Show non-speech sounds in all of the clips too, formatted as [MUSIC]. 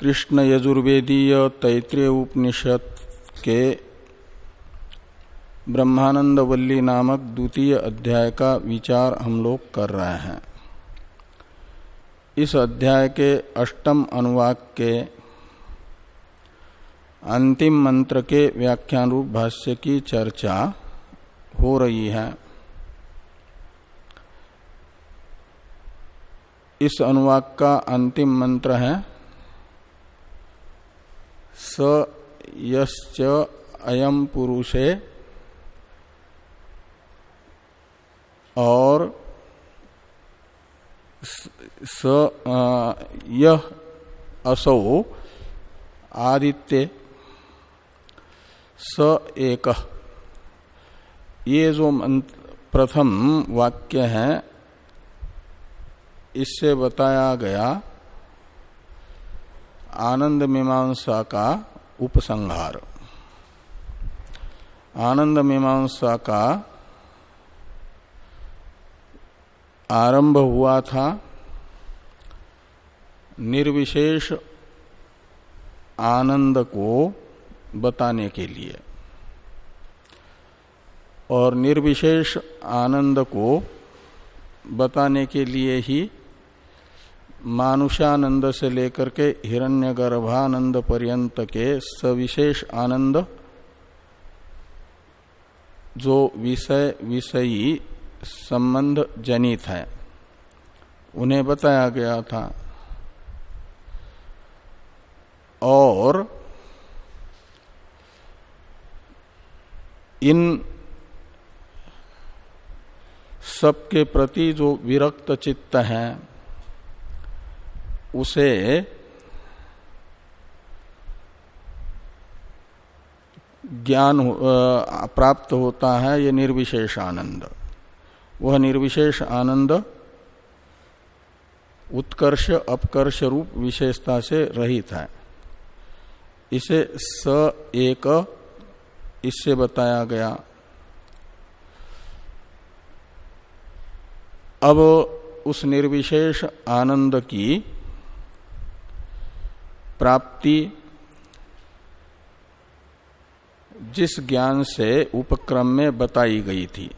कृष्ण यजुर्वेदीय तैतृय उपनिषद के ब्रह्मानंद वल्ली नामक द्वितीय अध्याय का विचार हम लोग कर रहे हैं। इस अध्याय के अष्टम अनुवाक के अंतिम मंत्र के व्याख्यान रूप भाष्य की चर्चा हो रही है। इस अनुवाक का अंतिम मंत्र है स यश्च अयम पुरुषे और स यह असौ आदित्य। स एक। ये जो प्रथम वाक्य है, इससे बताया गया आनंद मीमांसा का उपसंहार। आनंद मीमांसा का आरंभ हुआ था निर्विशेष आनंद को बताने के लिए। और निर्विशेष आनंद को बताने के लिए ही मानुषानंद से लेकर के हिरण्यगर्भानंद पर्यंत के सविशेष आनंद, जो विषय विषयी संबंध जनित है। उन्हें बताया गया था। और इन सबके प्रति जो विरक्त चित्त है उसे ज्ञान प्राप्त होता है ये निर्विशेष आनंद। वह निर्विशेष आनंद उत्कर्ष, अपकर्ष रूप विशेषता से रहित है। इसे स एक, इससे बताया गया। अब उस निर्विशेष आनंद की प्राप्ति जिस ज्ञान से उपक्रम में बताई गई थी।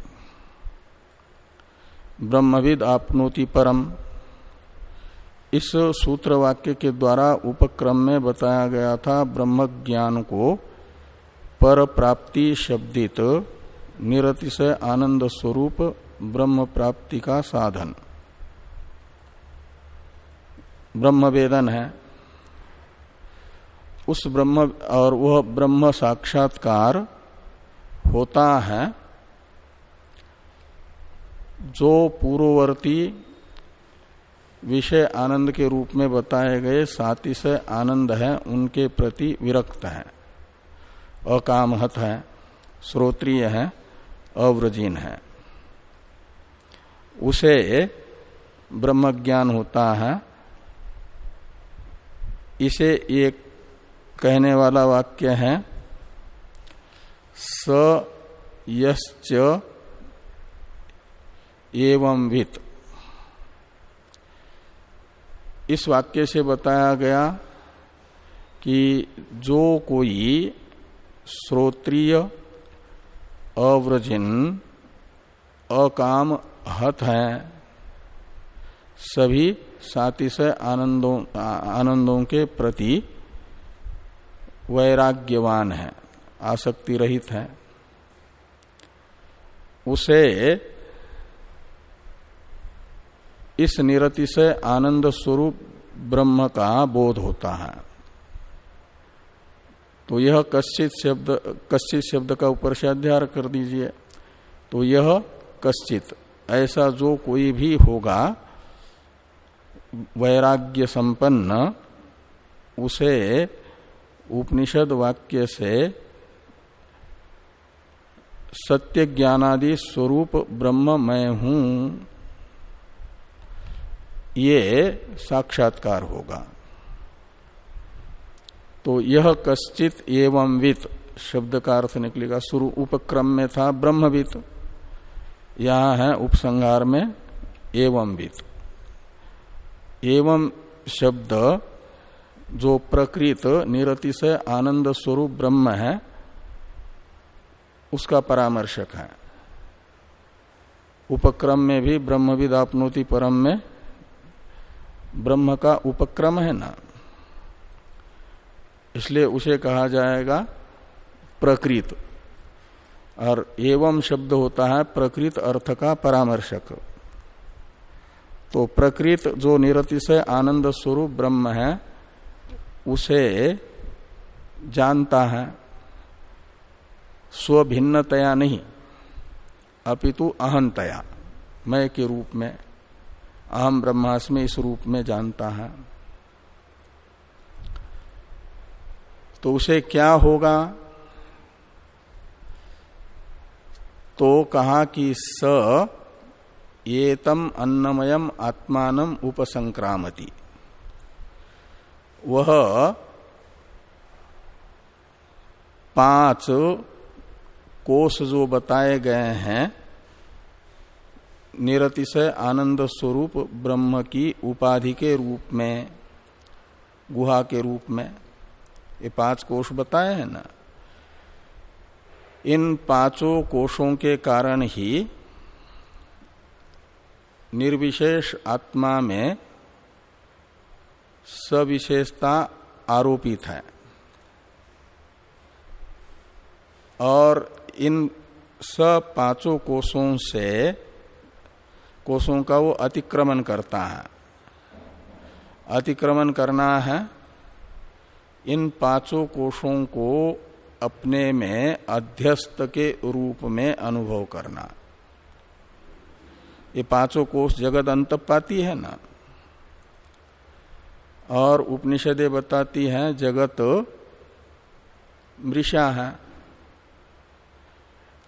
ब्रह्मविद आपनोति परम, इस सूत्र वाक्य के द्वारा उपक्रम में बताया गया था ब्रह्म ज्ञान को पर प्राप्ति शब्दित निरतिशय आनंद स्वरूप ब्रह्म प्राप्ति का साधन। ब्रह्म वेदन है। उस ब्रह्म और वह ब्रह्म साक्षात्कार होता है जो पूर्ववर्ती विषय आनंद के रूप में बताए गए सातिशय आनंद है, उनके प्रति विरक्त है, अकामहत है, श्रोत्रिय है, अव्रजीन है। उसे ब्रह्म ज्ञान होता है। इसे एक कहने वाला वाक्य है, स यश्च एवं वित। इस वाक्य से बताया गया कि जो कोई श्रोत्रिय, अव्रजिन, अकाम हत है, सभी सातिशय आनंदों आनंदों के प्रति वैराग्यवान है आसक्ति रहित है। उसे इस निरति से आनंद स्वरूप ब्रह्म का बोध होता है। तो यह कश्चित शब्द कश्चित शब्द का ऊपर से अध्याय कर दीजिए। तो यह कश्चित, ऐसा जो कोई भी होगा, वैराग्य संपन्न, उसे उपनिषद वाक्य से सत्य ज्ञानादि स्वरूप ब्रह्म मैं हूँ, ये साक्षात्कार होगा। तो यह कश्चित एवं वित शब्द का अर्थ निकलेगा। शुरू उपक्रम में था ब्रह्मवित, यहाँ है उपसंहार में एवं वित। एवं शब्द जो प्रकृत निरति से आनंद स्वरूप ब्रह्म है, उसका परामर्शक है। उपक्रम में भी, ब्रह्मविद आपनोति परम में, ब्रह्म का उपक्रम है ना। इसलिए उसे कहा जाएगा प्रकृत। और एवं शब्द होता है प्रकृत अर्थ का परामर्शक। तो प्रकृत जो निरति से आनंद स्वरूप ब्रह्म है उसे जानता है। स्वभिन्नतया नहीं, अपितु अहंतया। मैं के रूप में अहम ब्रह्मास्मि इस रूप में जानता है। तो उसे क्या होगा? तो कहा कि स एतम अन्नमयम आत्मान उपसंक्रामति। वह पाँच कोष जो बताए गए हैं, निरतिशय आनंद स्वरूप ब्रह्म की उपाधि के रूप में, गुहा के रूप में, ये पाँच कोष बताए हैं ना। इन पाँचों कोषों के कारण ही निर्विशेष आत्मा में सविशेषता आरोपित है। और इन सब पाँचों कोषों से, कोषों का वो अतिक्रमण करता है। अतिक्रमण करना है, इन पाँचों कोषों को अपने में, अध्यस्त के रूप में अनुभव करना। ये पाँचों कोष जगत अंत पाती है ना? और उपनिषदे बताती हैं, जगत मृषा है।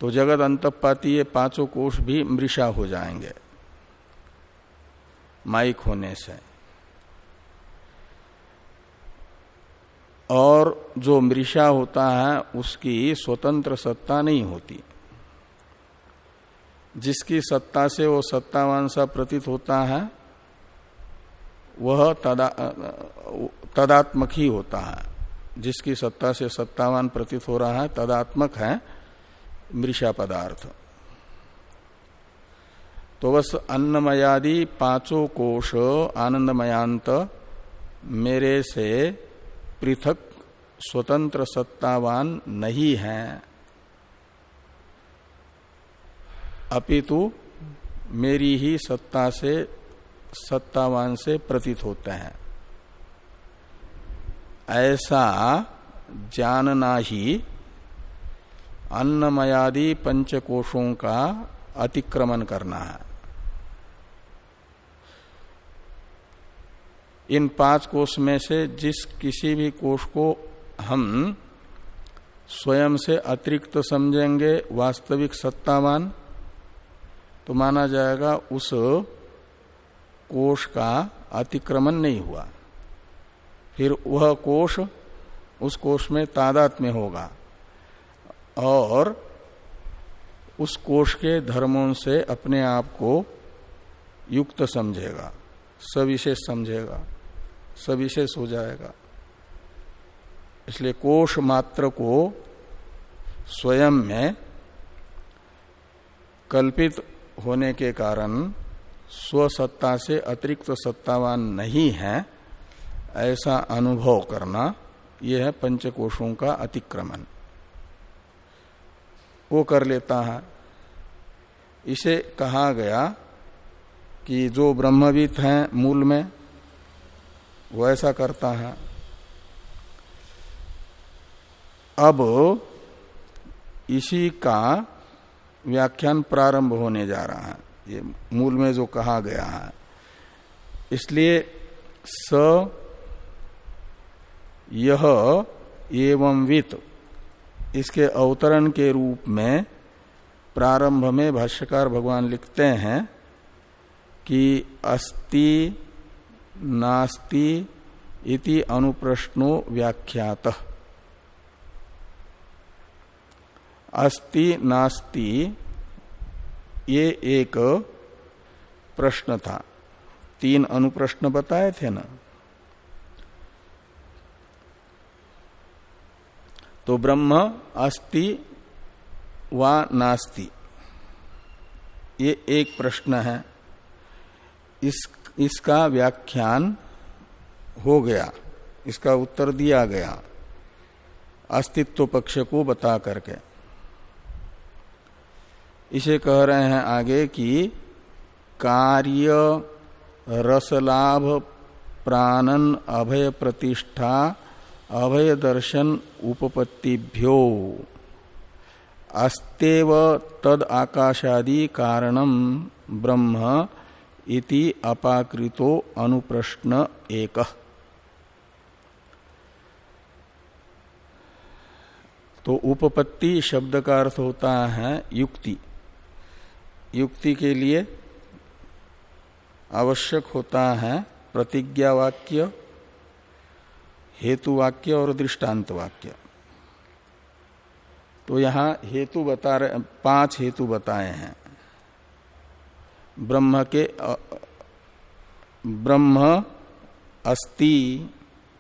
तो जगत अंतपाती ये पाँचों कोष भी मृषा हो जाएँगे, माइक होने से। और जो मृषा होता है, उसकी स्वतंत्र सत्ता नहीं होती। जिसकी सत्ता से वो सत्तावान सा प्रतीत होता है वह तदा, तदात्मक ही होता है। जिसकी सत्ता से सत्तावान प्रतीत हो रहा है तदात्मक है मृषा पदार्थ। तो बस अन्नमयादि पाँचों कोश आनंदमयांत मेरे से पृथक स्वतंत्र सत्तावान नहीं है। अपितु मेरी ही सत्ता से सत्तावान से प्रतीत होते हैं। ऐसा जानना ही अन्नमयादि पंचकोशों का अतिक्रमण करना है। इन पाँच कोष में से जिस किसी भी कोष को हम स्वयं से अतिरिक्त समझेंगे, वास्तविक सत्तावान तो माना जाएगा उस कोष का अतिक्रमण नहीं हुआ। फिर वह कोष उस कोष में तादात में होगा और उस कोष के धर्मों से अपने आप को युक्त समझेगा, सविशेष समझेगा, सविशेष हो जाएगा। इसलिए कोष मात्र को स्वयं में कल्पित होने के कारण स्वसत्ता से अतिरिक्त सत्तावान नहीं है, ऐसा अनुभव करना यह है पंचकोशों का अतिक्रमण। वो कर लेता है। इसे कहा गया कि जो ब्रह्मविद हैं मूल में, वो ऐसा करता है। अब इसी का व्याख्यान प्रारंभ होने जा रहा है। ये मूल में जो कहा गया है। इसलिए स यह एवं वित इसके अवतरण के रूप में प्रारंभ में भाष्यकार भगवान लिखते हैं कि अस्ति नास्ति इति अनुप्रश्नो व्याख्यात। अस्ति नास्ति ये एक प्रश्न था। तीन अनुप्रश्न बताए थे ना। तो ब्रह्म अस्ति व नास्ति, ये एक प्रश्न है। इस, इसका व्याख्यान हो गया, इसका उत्तर दिया गया। अस्तित्व पक्ष को बता करके। इसे कह रहे हैं आगे कि कार्य, रसलाभ, प्राणन, अभय प्रतिष्ठा, अभय दर्शन, उपपत्तिभ्यो। अस्तेव तद आकाशादि कारणम ब्रह्म इति अपाकृतो अनुप्रश्न एक। तो उपपत्ति शब्द का अर्थ होता है युक्ति। युक्ति के लिए आवश्यक होता है प्रतिज्ञा वाक्य, हेतु वाक्य और दृष्टांत वाक्य। तो यहाँ हेतु बता रहे, पाँच हेतु बताए हैं। ब्रह्म के, ब्रह्म अस्ति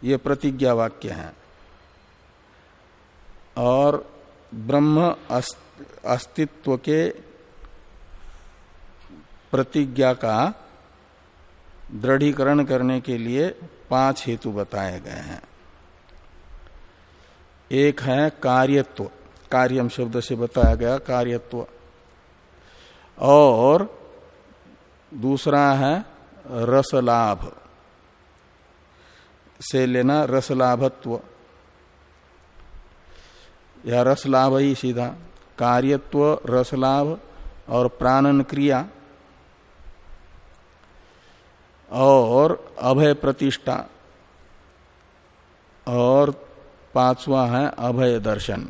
ये प्रतिज्ञा वाक्य है। और ब्रह्म अस्तित्व के प्रतिज्ञा का दृढ़ीकरण करने के लिए पाँच हेतु बताए गए हैं। एक है कार्यत्व, कार्यम शब्द से बताया गया कार्यत्व। और दूसरा है रसलाभ से लेना रसलाभत्व। या रसलाभ ही सीधा, कार्यत्व, रसलाभ और प्राणन क्रिया। और अभय प्रतिष्ठा। और पांचवा है अभय दर्शन।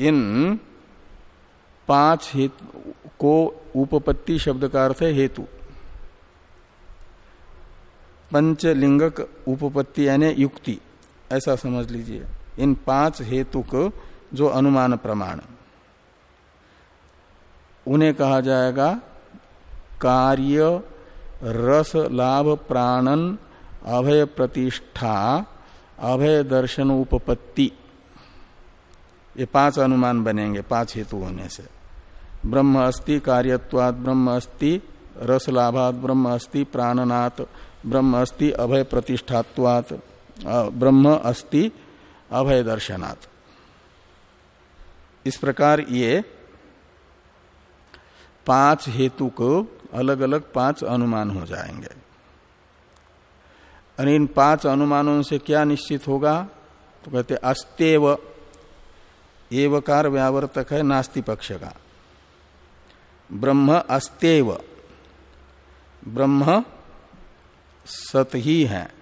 इन पाँच हेतु को उपपत्ति शब्द का अर्थ है हेतु। पंचलिंगक उपपत्ति यानी युक्ति, ऐसा समझ लीजिए। इन पाँच हेतु को जो अनुमान प्रमाण। उन्हें कहा जाएगा कार्य, रस, लाभ, प्राणन, अभय प्रतिष्ठा, अभय दर्शन, उपपत्ति। ये पाँच अनुमान बनेंगे, पाँच हेतु होने से। ब्रह्म अस्ति कार्यत्वाद ब्रह्म अस्ति, रस, लाभात ब्रह्म अस्ति, प्राणनात् ब्रह्म अस्ति, अभय प्रतिष्ठात्वात ब्रह्म अस्ति, अभय दर्शनात्। इस प्रकार ये पाँच हेतु को अलग अलग पाँच अनुमान हो जाएँगे। और इन पाँच अनुमानों से क्या निश्चित होगा? तो कहते, अस्तेव, एवकार व्यावर्तक है, नास्ति पक्ष का ब्रह्म अस्तेव, ब्रह्म सत ही है,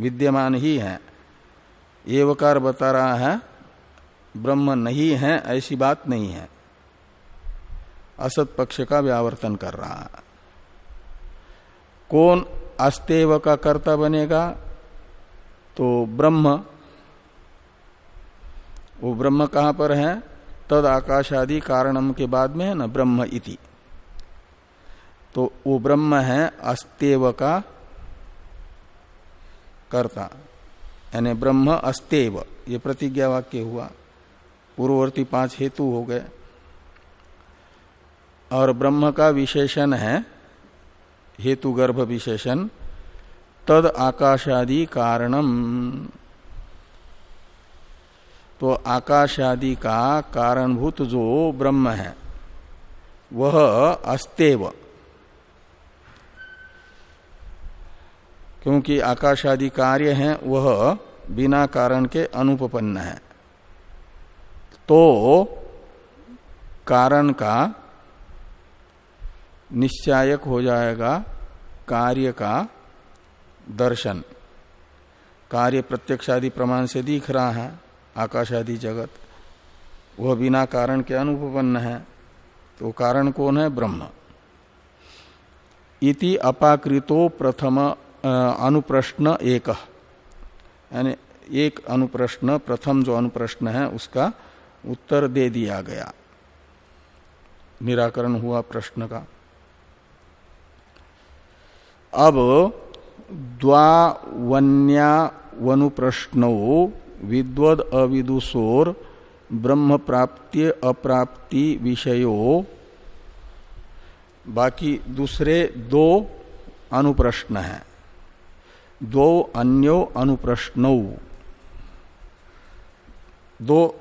विद्यमान ही है, एवकार बता रहा है, ब्रह्म नहीं है, ऐसी बात नहीं है। असत पक्ष का व्यावर्तन कर रहा है। कौन अस्तेव का कर्ता बनेगा? तो ब्रह्म। वो ब्रह्म कहाँ पर है? तद आकाश आदि कारणम के बाद में है ना, ब्रह्म इति। तो वो ब्रह्म है अस्तेव का कर्ता। यानी ब्रह्म अस्तेव। ये प्रतिज्ञा वाक्य हुआ। पूर्ववर्ती पाँच हेतु हो गए। और ब्रह्म का विशेषण है, हेतु गर्भ विशेषण, तद आकाशादि कारणम। तो आकाशादि का कारणभूत जो ब्रह्म है, वह अस्तेव। क्योंकि आकाशादि कार्य है, वह बिना कारण के अनुपन्न है। तो कारण का निश्चायक हो जाएगा कार्य का दर्शन। कार्य प्रत्यक्षादि प्रमाण से दिख रहा है आकाश आदि जगत। वह बिना कारण के अनुपन्न है तो कारण कौन है? ब्रह्म। इति अपाकृतो प्रथम अनुप्रश्न एक। यानी एक अनुप्रश्न, प्रथम जो अनुप्रश्न है, उसका उत्तर दे दिया गया। निराकरण हुआ प्रश्न का। अब द्वावन्या वनु प्रश्नो विद्वद अविदुषोर ब्रह्म प्राप्ति अप्राप्ति विषयो बाकी दूसरे दो अनुप्रश्न हैं। दो अन्यो अनुप्रश्नौ। दो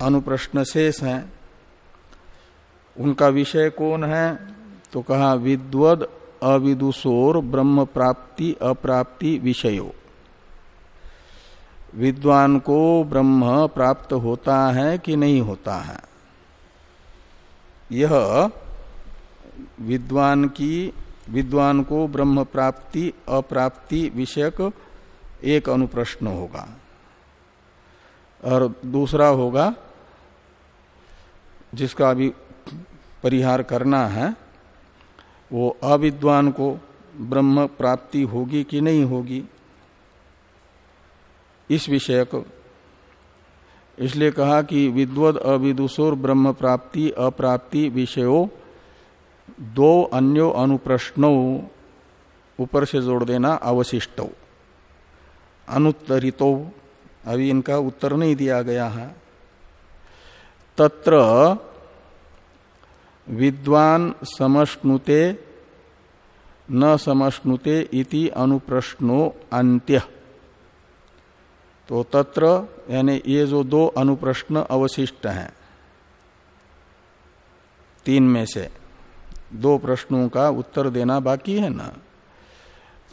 अनुप्रश्न शेष हैं। उनका विषय कौन है? तो कहा विद्वद अविदुषोर ब्रह्म प्राप्ति अप्राप्ति विषयो। विद्वान को ब्रह्म प्राप्त होता है कि नहीं होता है? यह विद्वान की, विद्वान को ब्रह्म प्राप्ति अप्राप्ति विषयक एक अनुप्रश्न होगा। और दूसरा होगा, जिसका अभी परिहार करना है वो अविद्वान को ब्रह्म प्राप्ति होगी कि नहीं होगी? इस विषय को इसलिए कहा कि विद्वद अविदुषोर ब्रह्म प्राप्ति, अप्राप्ति विषयों दो अन्यो अनुप्रश्नों ऊपर से जोड़ देना अवशिष्टो। अनुत्तरितो। अभी इनका उत्तर नहीं दिया गया है। तत्र विद्वान समश्नुते न समश्नुते इति अनुप्रश्नो अंत्य तो तत्र, यानी ये जो दो अनुप्रश्न अवशिष्ट हैं, तीन में से, दो प्रश्नों का उत्तर देना बाकी है ना?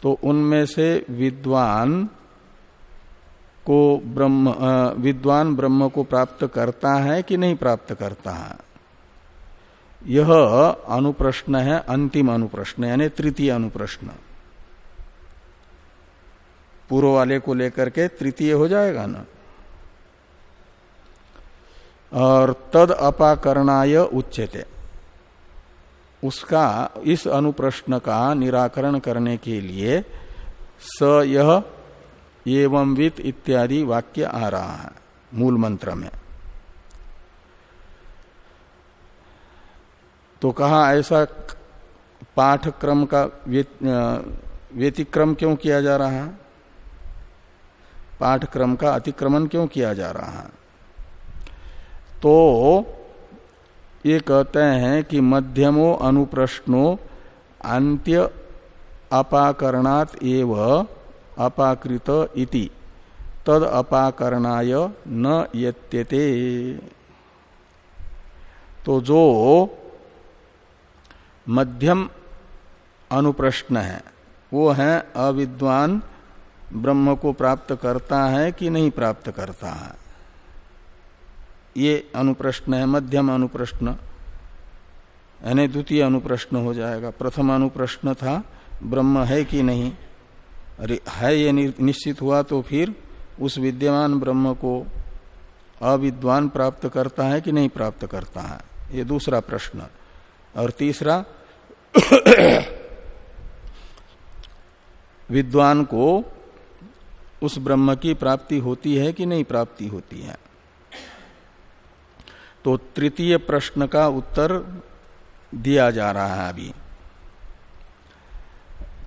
तो उनमें से विद्वान को ब्रह्म विद्वान ब्रह्म को प्राप्त करता है कि नहीं प्राप्त करता है? यह अनुप्रश्न है, अंतिम अनुप्रश्न, यानी तृतीय अनुप्रश्न। पूर्व वाले को लेकर के तृतीय हो जाएगा ना। और तद अपाकरणाय उच्चते उसका, इस अनुप्रश्न का निराकरण करने के लिए स यह एवं वित इत्यादि वाक्य आ रहा है, मूल मंत्र में। तो कहा ऐसा पाठक्रम का व्यतिक्रम क्यों किया जा रहा है? पाठक्रम का अतिक्रमण क्यों किया जा रहा है? तो ये कहते हैं कि मध्यमो अनुप्रश्नो अंत्य अपाकरणात एव अपाकृत इति। तद अपाकरणाय न यत्यते। तो जो मध्यम अनुप्रश्न है। वो है, अविद्वान ब्रह्म को प्राप्त करता है कि नहीं प्राप्त करता है? ये अनुप्रश्न है, मध्यम अनुप्रश्न। यानी द्वितीय अनुप्रश्न हो जाएगा। प्रथम अनुप्रश्न था, ब्रह्म है कि नहीं? अरे, है ये निश्चित हुआ तो फिर उस विद्यमान ब्रह्म को अविद्वान प्राप्त करता है कि नहीं प्राप्त करता है? ये दूसरा प्रश्न। और तीसरा [COUGHS] विद्वान को उस ब्रह्म की प्राप्ति होती है कि नहीं प्राप्ति होती है? तो तृतीय प्रश्न का उत्तर दिया जा रहा है अभी।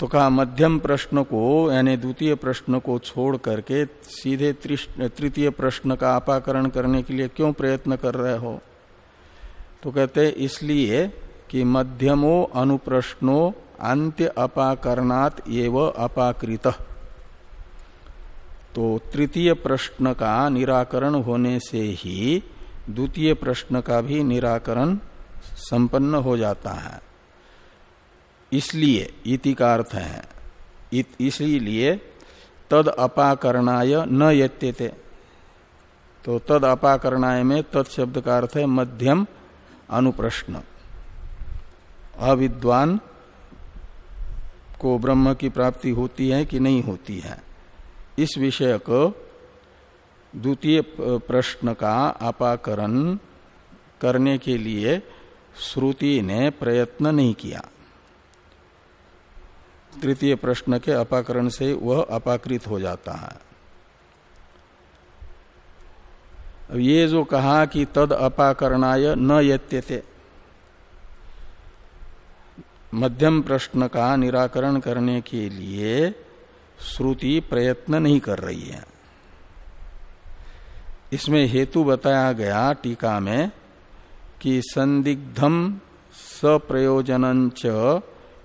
तो कहा, मध्यम प्रश्न को, यानी द्वितीय प्रश्न को छोड़ करके सीधे तृतीय प्रश्न का अपाकरण करने के लिए क्यों प्रयत्न कर रहे हो? तो कहते, इसलिए कि मध्यमो अनुप्रश्नो अंत्य अपाकरणात एव अपाकृत। तो तृतीय प्रश्न का निराकरण होने से ही द्वितीय प्रश्न का भी निराकरण संपन्न हो जाता है। इसलिए इति का अर्थ है इसीलिए तद अपाकरणाय न यत्यते। तो तद अपाकरणाय में तत्शब्द का अर्थ है मध्यम अनुप्रश्न। अविद्वान को ब्रह्म की प्राप्ति होती है कि नहीं होती है? इस विषय को द्वितीय प्रश्न का अपाकरण करने के लिए श्रुति ने प्रयत्न नहीं किया। तृतीय प्रश्न के अपाकरण से वह अपाकृत हो जाता है। अब ये जो कहा कि तद अपाकरणाय न यत्यते मध्यम प्रश्न का निराकरण करने के लिए श्रुति प्रयत्न नहीं कर रही है। इसमें हेतु बताया गया टीका में कि संदिग्धम सप्रयोजन च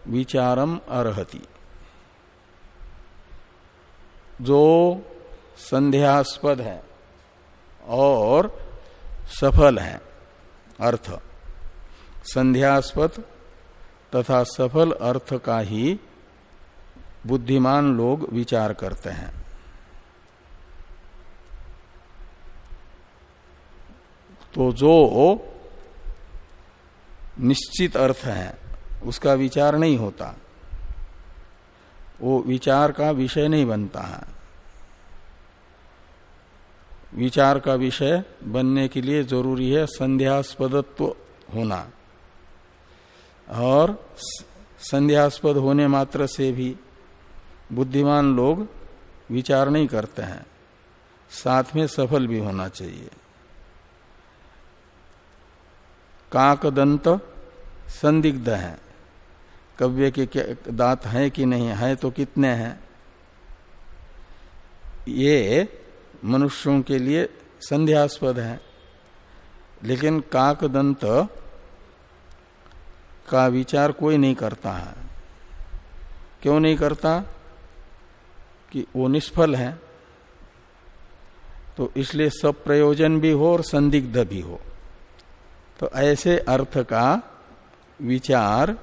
विचारम अर्हति। जो संध्यास्पद है और सफल है, अर्थ। संध्यास्पद तथा सफल अर्थ का ही बुद्धिमान लोग विचार करते हैं। तो जो निश्चित अर्थ है, उसका विचार नहीं होता। वो विचार का विषय नहीं बनता है। विचार का विषय बनने के लिए ज़रूरी है संध्यास्पदत्व होना। और संध्यास्पद होने मात्र से भी बुद्धिमान लोग विचार नहीं करते हैं। साथ में सफल भी होना चाहिए। काक दंत संदिग्ध है। कव्य के दांत हैं कि नहीं है तो कितने हैं? ये मनुष्यों के लिए संध्यास्पद है। लेकिन काक दंत का विचार कोई नहीं करता है। क्यों नहीं करता? कि वो निष्फल है। तो इसलिए सब प्रयोजन भी हो और संदिग्ध भी हो। तो ऐसे अर्थ का विचार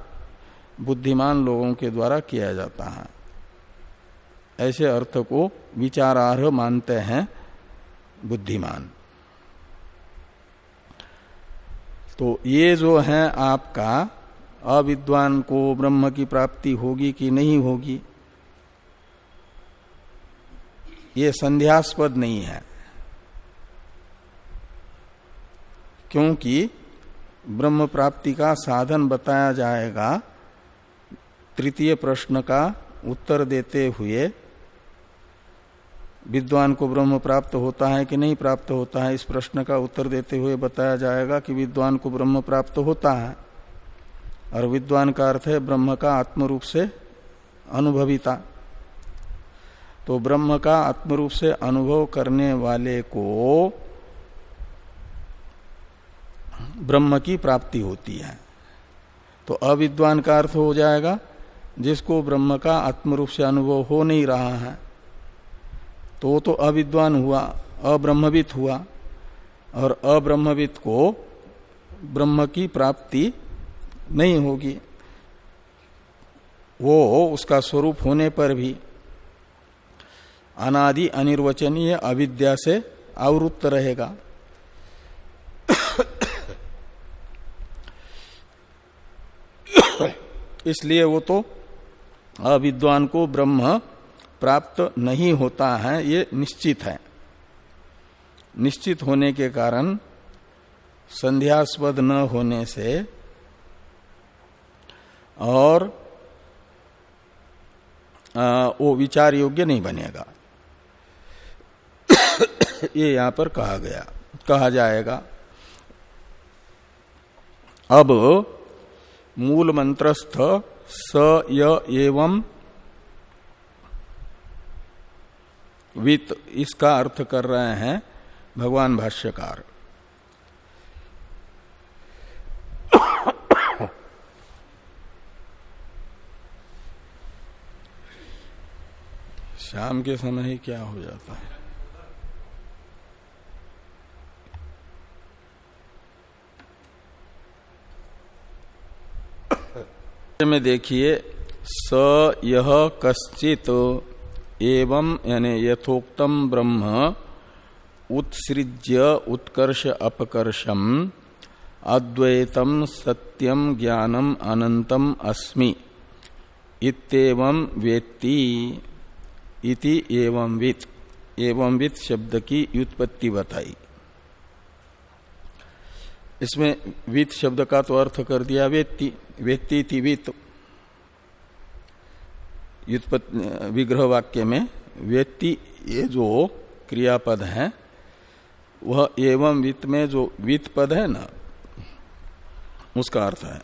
बुद्धिमान लोगों के द्वारा किया जाता है। ऐसे अर्थ को विचारार्ह मानते हैं बुद्धिमान। तो ये जो है आपका अविद्वान को ब्रह्म की प्राप्ति होगी कि नहीं होगी? ये संध्यास्पद नहीं है। क्योंकि ब्रह्म प्राप्ति का साधन बताया जाएगा, तृतीय प्रश्न का उत्तर देते हुए, विद्वान को ब्रह्म प्राप्त होता है कि नहीं प्राप्त होता है, इस प्रश्न का उत्तर देते हुए बताया जाएगा कि विद्वान को ब्रह्म प्राप्त होता है। और विद्वान का अर्थ है ब्रह्म का आत्म रूप से अनुभविता। तो ब्रह्म का आत्म रूप से अनुभव करने वाले को ब्रह्म की प्राप्ति होती है। तो अविद्वान का अर्थ हो जाएगा, जिसको ब्रह्म का आत्म रूप से अनुभव हो नहीं रहा है तो वो तो अविद्वान हुआ, अब्रह्मवित हुआ, और अब्रह्मवित को ब्रह्म की प्राप्ति नहीं होगी। वो उसका स्वरूप होने पर भी। अनादि अनिर्वचनीय अविद्या से आवृत्त रहेगा। इसलिए वो तो अविद्वान को ब्रह्म प्राप्त नहीं होता है, ये निश्चित है। निश्चित होने के कारण संध्यास्पद न होने से और आ, वो विचार योग्य नहीं बनेगा। [COUGHS] ये यहाँ पर कहा गया कहा जाएगा। अब मूल मंत्रस्थ स य एवं वित इसका अर्थ कर रहे हैं भगवान भाष्यकार। शाम के समय ही क्या हो जाता है? [COUGHS] में देखिए, स यह कश्चित एवं यानी यथोक्तम ब्रह्म उत्सृज्य उत्कर्ष अपकर्षम अद्वैतम सत्यम ज्ञानम अनंतम अस्मि इतम वेत्ती। इति एवं वित एवं वित शब्द की व्युत्पत्ति बताई। इसमें वित शब्द का तो अर्थ कर दिया वेत्ति वेत्ति थी वित। विग्रह वाक्य में वेत्ति ये जो क्रियापद है, वह एवं वित्त में जो वित्त पद है ना, उसका अर्थ है।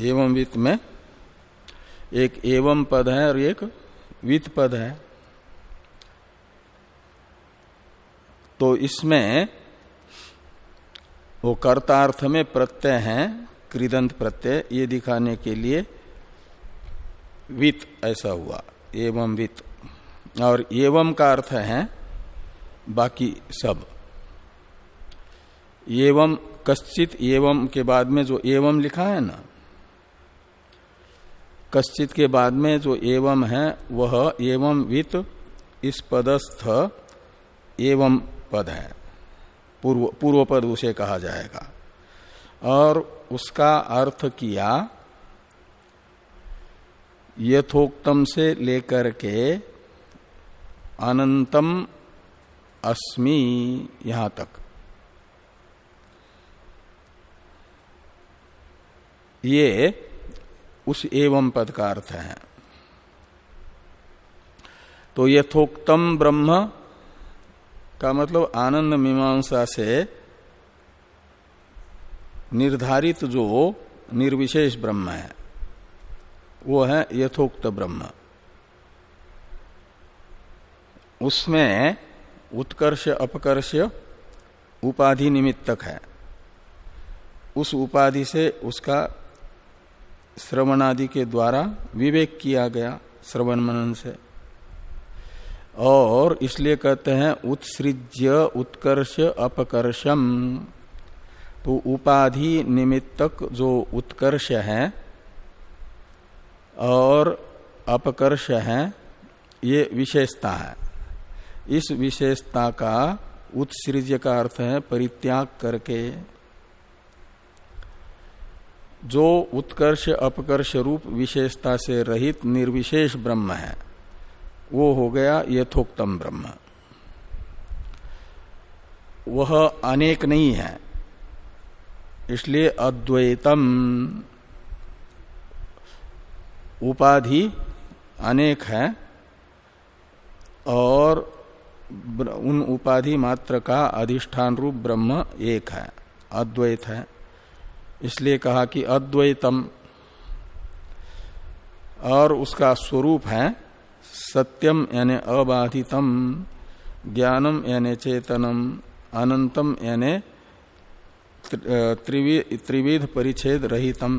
एवं वित्त में एक एवं पद है और एक वित्त पद है। तो इसमें वो कर्तार्थ में प्रत्यय है कृदंत प्रत्यय, ये दिखाने के लिए वित ऐसा हुआ, एवं वित। और एवं का अर्थ है बाकी सब। एवं कश्चित, एवं के बाद में जो एवं लिखा है ना, कश्चित के बाद में जो एवं है, वह एवं वित, इस पदस्थ एवं पद है। पूर्व पूर्व पद उसे कहा जाएगा। और उसका अर्थ किया, यथोक्तम से लेकर के अनंतम अस्मि, यहाँ तक। ये उस एवं पद का अर्थ है। तो यथोक्तम ब्रह्म का मतलब आनंद मीमांसा से निर्धारित जो निर्विशेष ब्रह्म है, वो है यथोक्त ब्रह्म। उसमें उत्कर्ष, अपकर्ष, उपाधि निमित्तक है। उस उपाधि से उसका श्रवणादि के द्वारा विवेक किया गया श्रवण मनन से। और इसलिए कहते हैं उत्सृज्य, उत्कर्ष, अपकर्षम। तो उपाधि निमित्तक जो उत्कर्ष है और अपकर्ष है, ये विशेषता है। इस विशेषता का उत्सृज्य का अर्थ है परित्याग करके। जो उत्कर्ष, अपकर्ष रूप विशेषता से रहित निर्विशेष ब्रह्म है। वो हो गया यथोक्तम ब्रह्म। वह अनेक नहीं है, इसलिए अद्वैतम। उपाधि अनेक है, और उन उपाधि मात्र का अधिष्ठान रूप ब्रह्म एक है, अद्वैत है। इसलिए कहा कि अद्वैतम, और उसका स्वरूप है सत्यम यानी अबाधितम, ज्ञानम यानी चेतनम, अनंतम यानी त्रिविध परिच्छेद रहितम।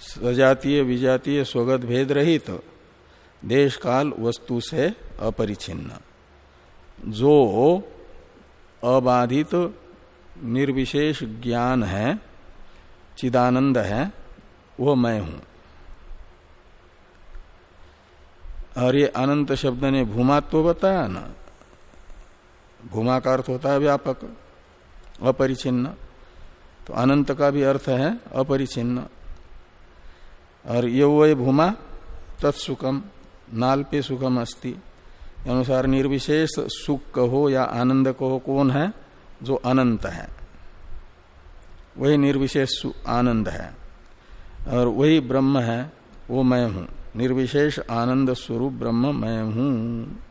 सजातीय, विजातीय, स्वगत भेद रहित देश काल वस्तु से अपरिचिन्न जो अबाधित, निर्विशेष ज्ञान है, चिदानंद है, वो मैं हूँ। और ये अनंत शब्द ने भूमात्व बताया ना। भूमा का अर्थ होता है व्यापक, अपरिचिन्न। तो अनंत का भी अर्थ है अपरिचिन्न। और ये वो भूमा, तत्सुखम, नाल पे सुखम अस्ति। अनुसार निर्विशेष सुख कहो या आनंद कहो कौन है? जो अनंत है। वही निर्विशेष आनंद है। और वही ब्रह्म है, वो मैं हूँ। निर्विशेष आनंद स्वरूप ब्रह्म मैं हूँ।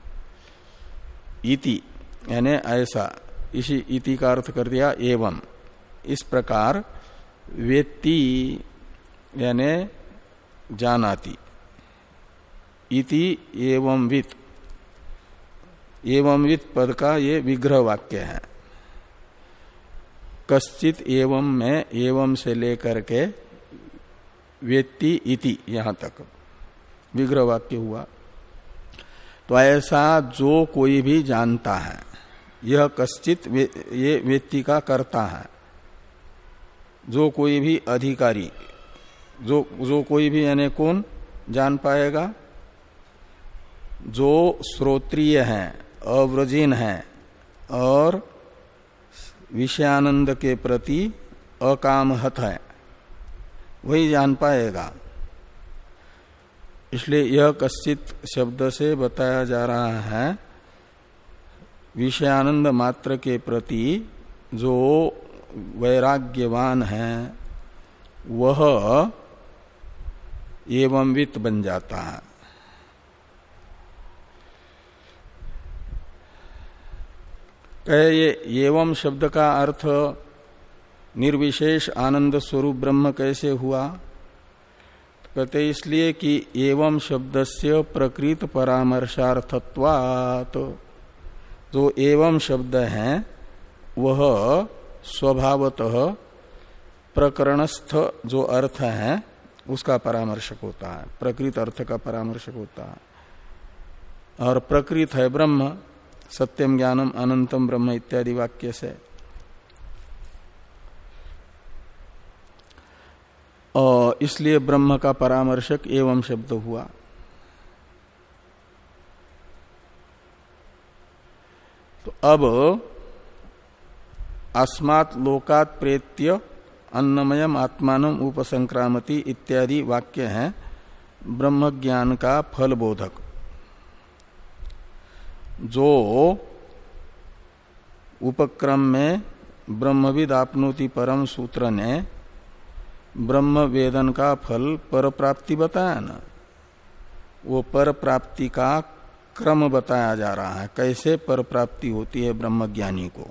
इति, यानी ऐसा, इसी इति का अर्थ कर दिया, एवं। इस प्रकार वेत्ती, यानी जानाति। इति एवं वित। एवं वित पद का ये विग्रह वाक्य है। कश्चित एवं में एवं से लेकर के वेत्ति इति, यहाँ तक। विग्रह वाक्य हुआ। तो ऐसा जो कोई भी जानता है यह कश्चित वे, ये व्यक्ति का करता है। जो कोई भी अधिकारी जो जो कोई भी यानी कौन जान पाएगा? जो श्रोत्रिय है अव्रजीन है और विषयानंद के प्रति अकामहत है वही जान पाएगा। इसलिए यह कश्चित शब्द से बताया जा रहा है। विषयानंद मात्र के प्रति जो वैराग्यवान है, वह एवं वित्त बन जाता है। ये एवं शब्द का अर्थ निर्विशेष आनंद स्वरूप ब्रह्म कैसे हुआ? कहते इसलिए कि एवं शब्द से प्रकृत परामर्शार्थत्वात्। जो एवं शब्द है, वह स्वभावतः प्रकरणस्थ जो अर्थ है, उसका परामर्शक होता है, प्रकृत अर्थ का परामर्शक होता है। और प्रकृत है ब्रह्म सत्यम ज्ञानम अनंतम ब्रह्म इत्यादि वाक्य से। इसलिए ब्रह्म का परामर्शक एवं शब्द हुआ। तो अब अस्मात् लोकात प्रेत्य अन्नमयम आत्मान उपसंक्रामति इत्यादि वाक्य हैं ब्रह्म ज्ञान का फल बोधक जो उपक्रम में ब्रह्मविद आपनोति परम सूत्र ने ब्रह्म वेदन का फल पर प्राप्ति बताया ना? वो पर प्राप्ति का क्रम बताया जा रहा है। कैसे पर प्राप्ति होती है ब्रह्म ज्ञानी को?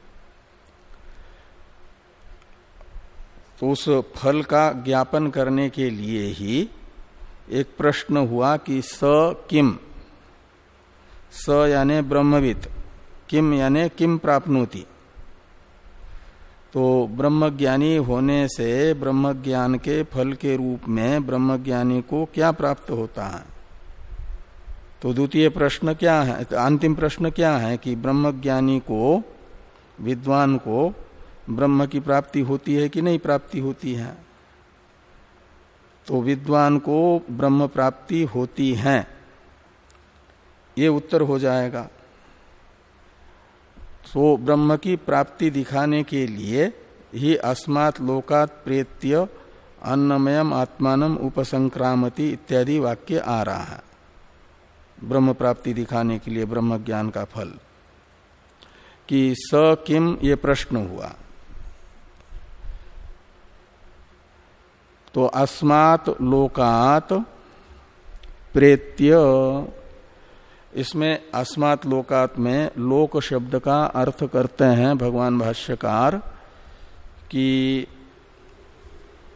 तो उस फल का ज्ञापन करने के लिए ही एक प्रश्न हुआ कि स किम? स यानी ब्रह्मविद किम यानी किम प्राप्नोति? तो ब्रह्मज्ञानी होने से ब्रह्म ज्ञान के फल के रूप में ब्रह्मज्ञानी को क्या प्राप्त होता है? तो द्वितीय प्रश्न क्या है? अंतिम प्रश्न क्या है कि ब्रह्मज्ञानी को, विद्वान को ब्रह्म की प्राप्ति होती है कि नहीं प्राप्ति होती है? तो विद्वान को ब्रह्म प्राप्ति होती है। ये उत्तर हो जाएगा। तो ब्रह्म की प्राप्ति दिखाने के लिए ही अस्मात् लोकात प्रेत्य अन्नमयम आत्मान उपसंक्रामति इत्यादि वाक्य आ रहा है। ब्रह्म प्राप्ति दिखाने के लिए ब्रह्म ज्ञान का फल। कि स किम ये प्रश्न हुआ। तो अस्मात् लोकात प्रेत्य इसमें अस्मात् लोकात में लोक शब्द का अर्थ करते हैं भगवान भाष्यकार कि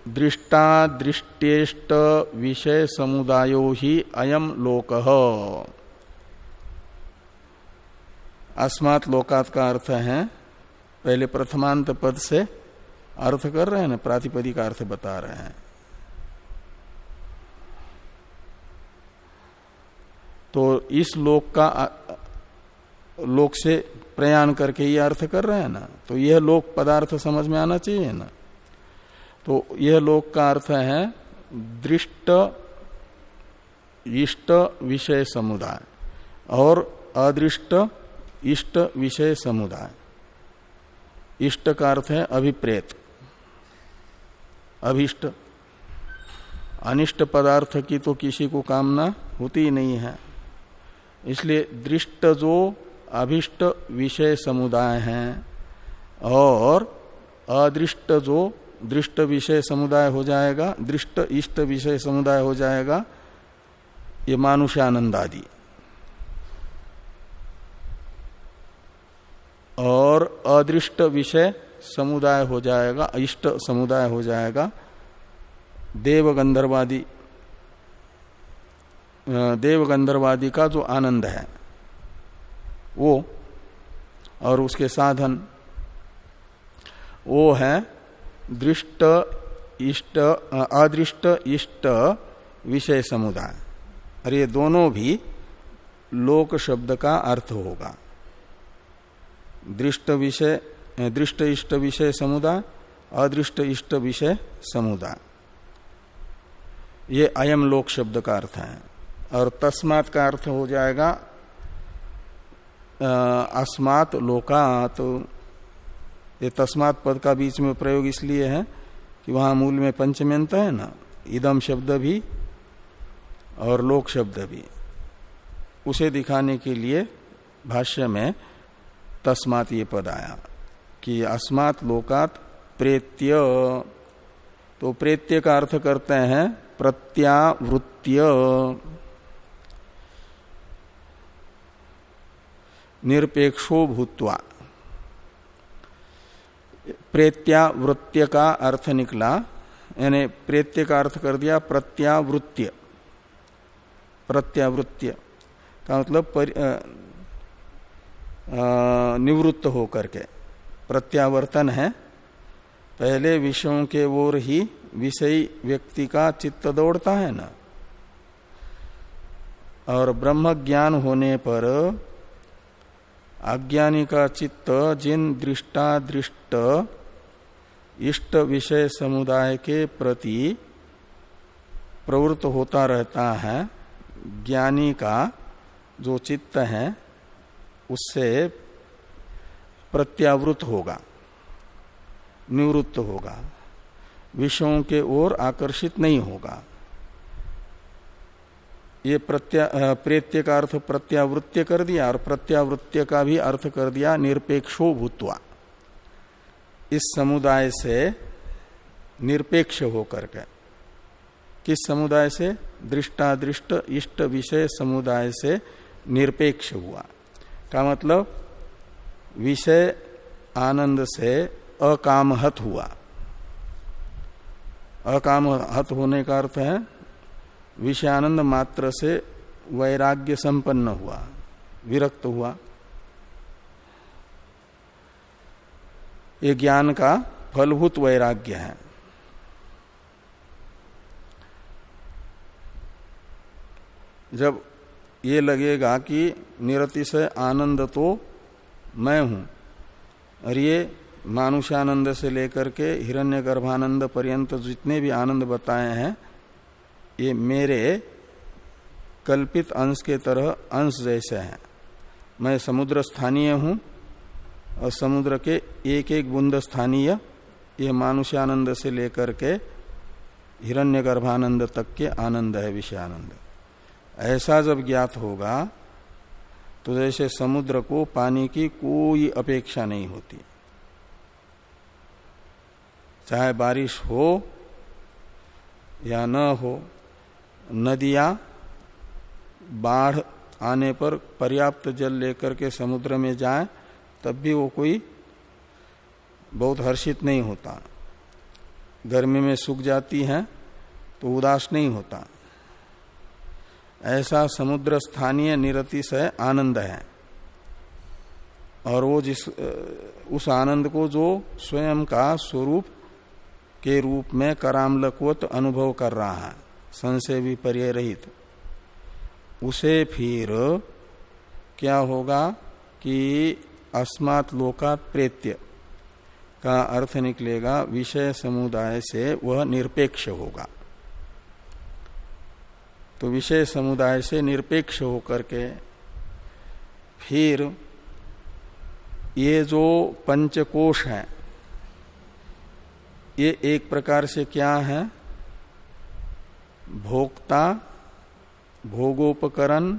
दृष्टा दृष्टेष्ट विषय समुदायो ही अयम लोक। अस्मात् लोकात का अर्थ है, पहले प्रथमांत पद से अर्थ कर रहे हैं ना प्रातिपदिक अर्थ बता रहे हैं। तो इस लोक का लोक से प्रयाण करके ये अर्थ कर रहे हैं ना तो यह लोक पदार्थ समझ में आना चाहिए ना। तो यह लोक का अर्थ है दृष्ट, इष्ट विषय समुदाय और अदृष्ट, इष्ट विषय समुदाय। इष्ट का अर्थ है अभिप्रेत, अभिष्ट। अनिष्ट पदार्थ की तो किसी को कामना होती ही नहीं है। इसलिए दृष्ट जो अभिष्ट विषय समुदाय हैं और अदृष्ट जो दृष्ट विषय समुदाय हो जाएगा, दृष्ट इष्ट विषय समुदाय हो जाएगा, ये मानुष्यानंद आदि और अदृष्ट विषय समुदाय हो जाएगा, इष्ट समुदाय हो जाएगा देव गंधर्वादी देव गंधर्वादी का जो आनंद है, वो और उसके साधन, वो है दृष्ट, इष्ट अदृष्ट, इष्ट विषय समुदाय। और ये दोनों भी लोक शब्द का अर्थ होगा। दृष्ट विषय दृष्ट इष्ट विषय समुदाय, अदृष्ट इष्ट विषय समुदाय। ये अयम लोक शब्द का अर्थ है। और तस्मात का अर्थ हो जाएगा अस्मात लोकात। ये तस्मात पद का बीच में प्रयोग इसलिए है कि वहाँ मूल में पंचम्यंत है ना, इदम शब्द भी और लोक शब्द भी। उसे दिखाने के लिए भाष्य में तस्मात ये पद आया कि अस्मात लोकात प्रेत्य। तो प्रेत्य का अर्थ करते हैं प्रत्यावृत्य निरपेक्षो भूतवा। प्रेत्यावृत्य का अर्थ निकला, यानी प्रेत्य का अर्थ कर दिया प्रत्यावृत्य प्रत्यावृत्य का मतलब निवृत्त होकर के। प्रत्यावर्तन है। पहले विषयों के ओर ही विषयी व्यक्ति का चित्त दौड़ता है ना। और ब्रह्म ज्ञान होने पर अज्ञानी का चित्त, जिन दृष्टादृष्ट, इष्ट विषय समुदाय के प्रति प्रवृत्त होता रहता है, ज्ञानी का जो चित्त है, उससे प्रत्यावृत होगा, निवृत्त होगा, विषयों के ओर आकर्षित नहीं होगा। ये प्रत्या प्रेत्य का अर्थ प्रत्यावृत्य कर दिया और प्रत्यावृत्य का भी अर्थ कर दिया निरपेक्षो भूतवा। इस समुदाय से निरपेक्ष होकर के। किस समुदाय से? दृष्टादृष्ट इष्ट विषय समुदाय से निरपेक्ष हुआ। का मतलब? विषय आनंद से अकामहत हुआ। अकामहत होने का अर्थ है विषयानंद मात्र से वैराग्य संपन्न हुआ, विरक्त हुआ। ये ज्ञान का फलभूत वैराग्य है। जब ये लगेगा कि निरति से आनंद तो मैं हूँ, और ये मानुषानंद से लेकर के हिरण्य गर्भानंद पर्यंत जितने भी आनंद बताए हैं ये मेरे कल्पित अंश के तरह अंश जैसे हैं। मैं समुद्र स्थानीय हूँ और समुद्र के एक एक बुंद स्थानीय ये मानुष्यानंद से लेकर के हिरण्य गर्भानंद तक के आनंद है, विषयानंद। ऐसा जब ज्ञात होगा तो जैसे समुद्र को पानी की कोई अपेक्षा नहीं होती। चाहे बारिश हो या न हो नदियाँ बाढ़ आने पर पर्याप्त जल लेकर के समुद्र में जाए, तब भी वो कोई बहुत हर्षित नहीं होता। गर्मी में सूख जाती है तो उदास नहीं होता। ऐसा समुद्र स्थानीय निरति से आनंद है। और वो जिस उस आनंद को जो स्वयं का स्वरूप के रूप में करामलकवत अनुभव कर रहा है। संशय भी पर्य रहित। उसे फिर क्या होगा कि अस्मात् लोकात प्रेत्य का अर्थ निकलेगा, विषय समुदाय से वह निरपेक्ष होगा। तो विषय समुदाय से निरपेक्ष होकर के फिर ये जो पंचकोश है, ये एक प्रकार से क्या है? भोक्ता भोगोपकरण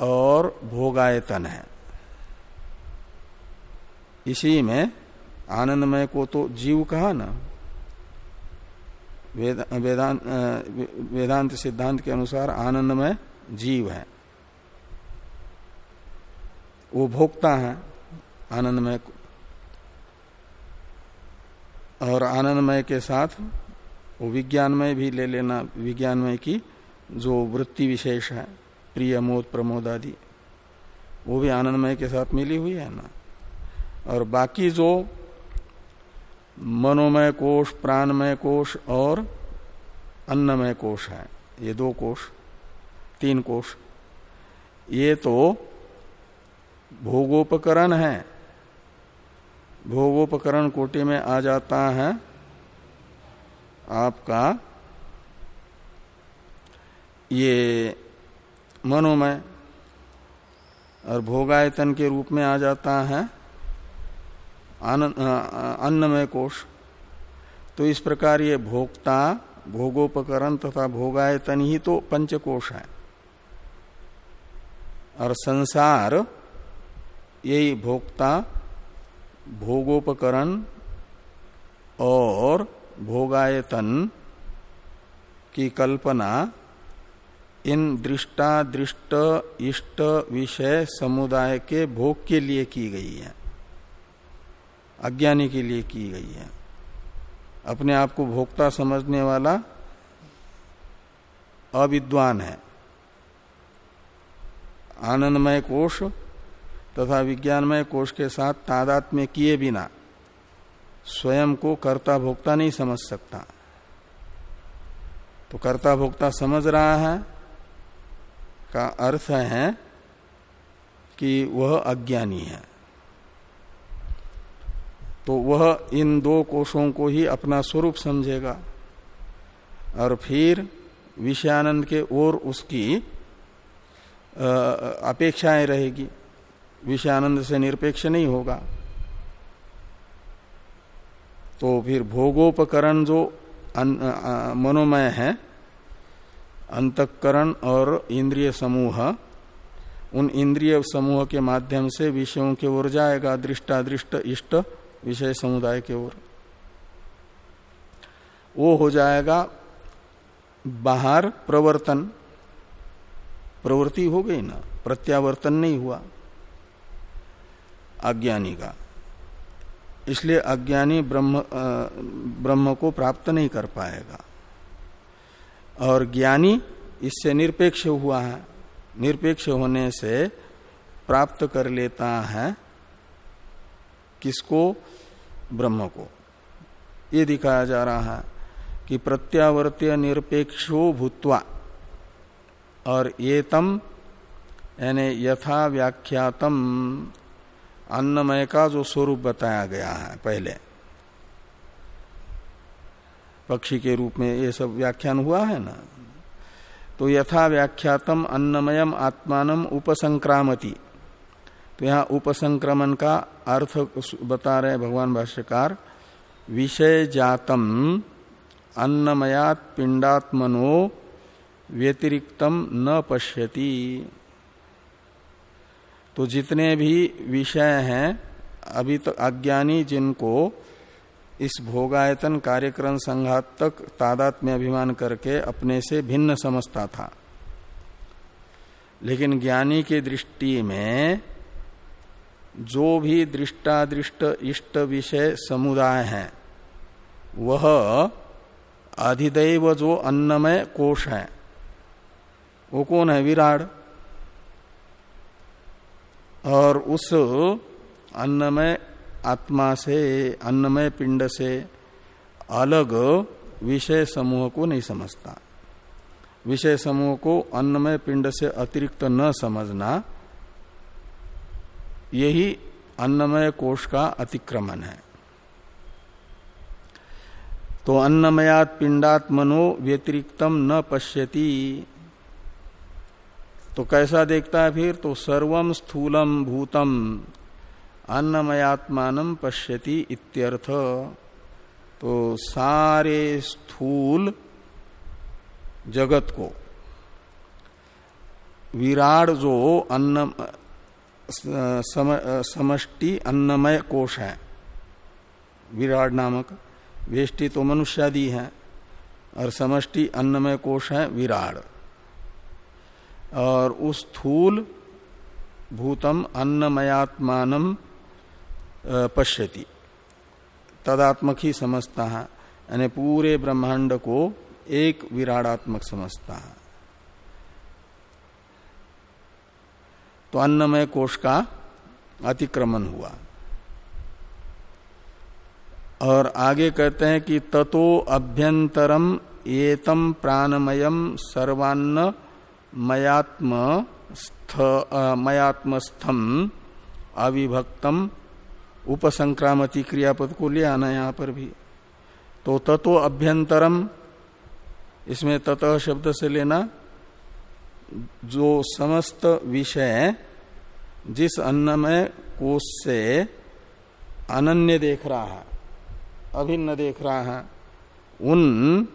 और भोगायतन है। इसी में आनंदमय को तो जीव कहा ना। वेद, वेदांत वेदांत सिद्धांत के अनुसार आनंदमय जीव है। वो भोक्ता है आनंदमय और आनंदमय के साथ वो विज्ञानमय भी ले लेना, विज्ञानमय की जो वृत्ति विशेष है, प्रिय, मोद, प्रमोद आदि, वो भी आनंदमय के साथ मिली हुई है ना। और बाकी जो मनोमय कोष प्राणमय कोष और अन्नमय कोष है, ये दो कोष तीन कोष ये तो भोगोपकरण है। भोगोपकरण कोटि में आ जाता है आपका ये मनोमय और भोगायतन के रूप में आ जाता है अन्नमय कोष तो इस प्रकार ये भोक्ता, भोगोपकरण तथा भोगायतन ही तो पंचकोश है। और संसार, यही भोक्ता, भोगोपकरण और भोगायतन की कल्पना इन दृष्टा दृष्ट इष्ट विषय समुदाय के भोग के लिए की गई है। अज्ञानी के लिए की गई है। अपने आप को भोक्ता समझने वाला अविद्वान है। आनंदमय कोष तथा विज्ञानमय कोष के साथ तादात्म्य किए बिना स्वयं को कर्ता भोक्ता नहीं समझ सकता। तो कर्ता भोक्ता समझ रहा है, का अर्थ है कि वह अज्ञानी है। तो वह इन दो कोषों को ही अपना स्वरूप समझेगा। और फिर विषयानंद के ओर उसकी अपेक्षाएँ रहेगी। विषयानंद से निरपेक्ष नहीं होगा। तो फिर भोगोपकरण जो मनोमय है, अंतकरण और इंद्रिय समूह, उन इंद्रिय समूह के माध्यम से विषयों की ओर जाएगा, दृष्टादृष्ट, इष्ट, विषय समुदाय की ओर। वो हो जाएगा बाहर प्रवर्तन। प्रवृत्ति हो गई ना, प्रत्यावर्तन नहीं हुआ। अज्ञानी का। इसलिए अज्ञानी ब्रह्म ब्रह्म को प्राप्त नहीं कर पाएगा। और ज्ञानी इससे निरपेक्ष हुआ है। निरपेक्ष होने से प्राप्त कर लेता है किसको? ब्रह्म को। ये दिखाया जा रहा है कि प्रत्यावर्त्य निरपेक्षो भूतवा। और ये तम यानी यथा व्याख्यातम अन्नमय का जो स्वरूप बताया गया है पहले। पक्षी के रूप में ये सब व्याख्यान हुआ है ना? तो यथा व्याख्यातम अन्नमयम आत्मान उपसंक्रामती। तो यहाँ उपसंक्रमण का अर्थ बता रहे भगवान भाष्यकार, विषय जातम अन्नमयात पिंडात्मनो व्यतिरिक्तम न पश्यति। तो जितने भी विषय हैं, अभी तक अज्ञानी जिनको इस भोगायतन कार्यक्रम संघात तक तादात में अभिमान करके अपने से भिन्न समझता था। लेकिन ज्ञानी की दृष्टि में जो भी दृष्टादृष्ट इष्ट विषय समुदाय है, वह अधिदैव जो अन्नमय कोष है, वो कौन है? विराट। और उस अन्नमय आत्मा से, अन्नमय पिंड से अलग विषय समूह को नहीं समझता। विषय समूह को अन्नमय पिंड से अतिरिक्त न समझना, यही अन्नमय कोष का अतिक्रमण है। तो अन्नमयात पिंडात मनो व्यतिरिक्तम न पश्यति। तो कैसा देखता है फिर? तो सर्वम स्थूलम भूतम अन्नमयात्मान पश्यति इत्यर्थ। तो सारे स्थूल जगत को विराट जो अन्न सम, समष्टि अन्नमय कोश है विराट नामक वेष्टि तो मनुष्यादि है और समष्टि अन्नमय कोश है विराट। और उस स्थूल भूतम अन्नमयात्मान पश्यति। तदात्मक ही समझता है, यानी पूरे ब्रह्मांड को एक विराडात्मक समझता है। तो अन्नमय कोश का अतिक्रमण हुआ। और आगे कहते हैं कि ततो अभ्यंतरम एतम प्राणमयम सर्वान्न मयात्म स्थ मयात्मस्थम अविभक्तम उपसंक्रामती क्रियापद को ले आना यहाँ पर भी। तो ततो अभ्यंतरम, इसमें ततः शब्द से लेना, जो समस्त विषय, जिस अन्नमय कोष से अनन्य देख रहा है, अभिन्न देख रहा है, उन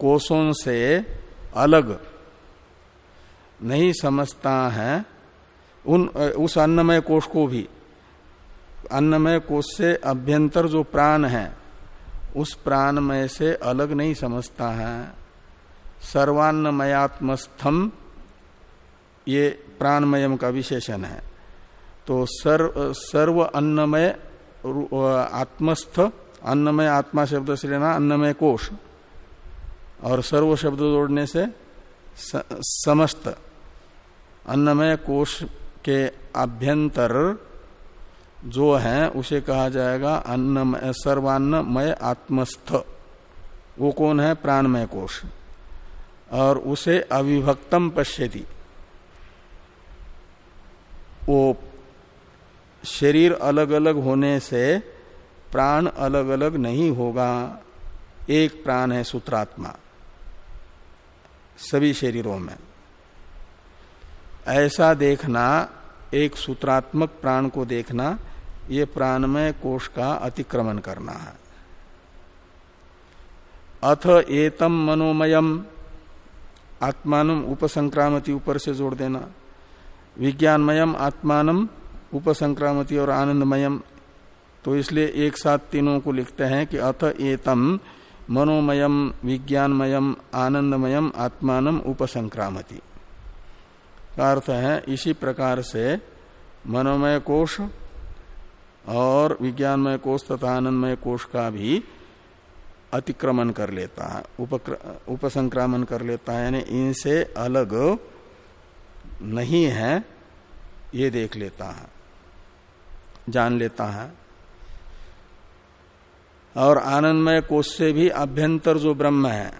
कोषों से अलग नहीं समझता है, उन उस अन्नमय कोष को भी। अन्नमय कोष से अभ्यंतर जो प्राण है, उस प्राणमय से अलग नहीं समझता है। सर्वान्नमयात्मस्थम, ये प्राणमयम का विशेषण है। तो सर्व सर्व अन्नमय आत्मस्थ, अन्नमय आत्मा शब्द से लेना अन्नमय कोष। और सर्व शब्द जोड़ने से, समस्त। अन्नमय कोष के अभ्यंतर जो है, उसे कहा जाएगा अन्नमय, सर्वान्नमय आत्मस्थ। वो कौन है? प्राणमय कोष। और उसे अविभक्तम पश्यति। वो शरीर अलग अलग होने से प्राण अलग अलग नहीं होगा। एक प्राण है सूत्रात्मा। सभी शरीरों में। ऐसा देखना, एक सूत्रात्मक प्राण को देखना, ये प्राणमय कोष का अतिक्रमण करना है। अथ एतम मनोमयम आत्मान उपसंक्रामति ऊपर से जोड़ देना। विज्ञानमयम आत्मान उपसंक्रामति और आनंदमयम। तो इसलिए एक साथ तीनों को लिखते हैं कि अथ एतम मनोमयम, विज्ञानमयम, आनंदमयम आत्मान उपसंक्रामति। का अर्थ है, इसी प्रकार से मनोमय कोष और विज्ञानमय कोष तथा आनंदमय कोष का भी अतिक्रमण कर लेता है उपसंक्रामण कर लेता है, यानी इनसे अलग नहीं है, ये देख लेता है, जान लेता है। और आनंदमय कोष से भी अभ्यंतर जो ब्रह्म है,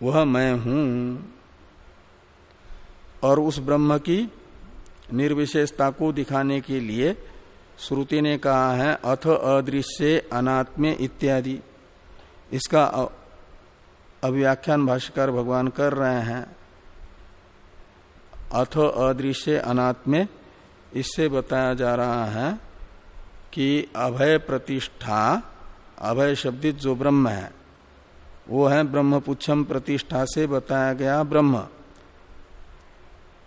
वह मैं हूँ। और उस ब्रह्म की निर्विशेषता को दिखाने के लिए श्रुति ने कहा है, अथ अदृश्य अनात्मे इत्यादि। इसका अव्याख्यान भाष्यकार भगवान कर रहे हैं। अथ अदृश्य अनात्मे, इससे बताया जा रहा है कि अभय प्रतिष्ठा, अभय शब्दित जो ब्रह्म है, वो है ब्रह्म ब्रह्मपुच्छम प्रतिष्ठा से बताया गया ब्रह्म।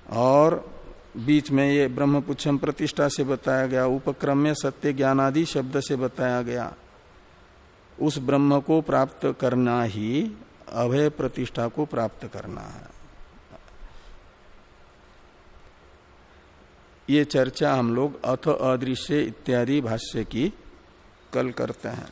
और बीच में ये ब्रह्मपुच्छम प्रतिष्ठा से बताया गया उपक्रम में सत्य ज्ञानादि शब्द से बताया गया। उस ब्रह्म को प्राप्त करना ही अभय प्रतिष्ठा को प्राप्त करना है। ये चर्चा हम लोग अथ अदृश्य इत्यादि भाष्य की कल करते हैं।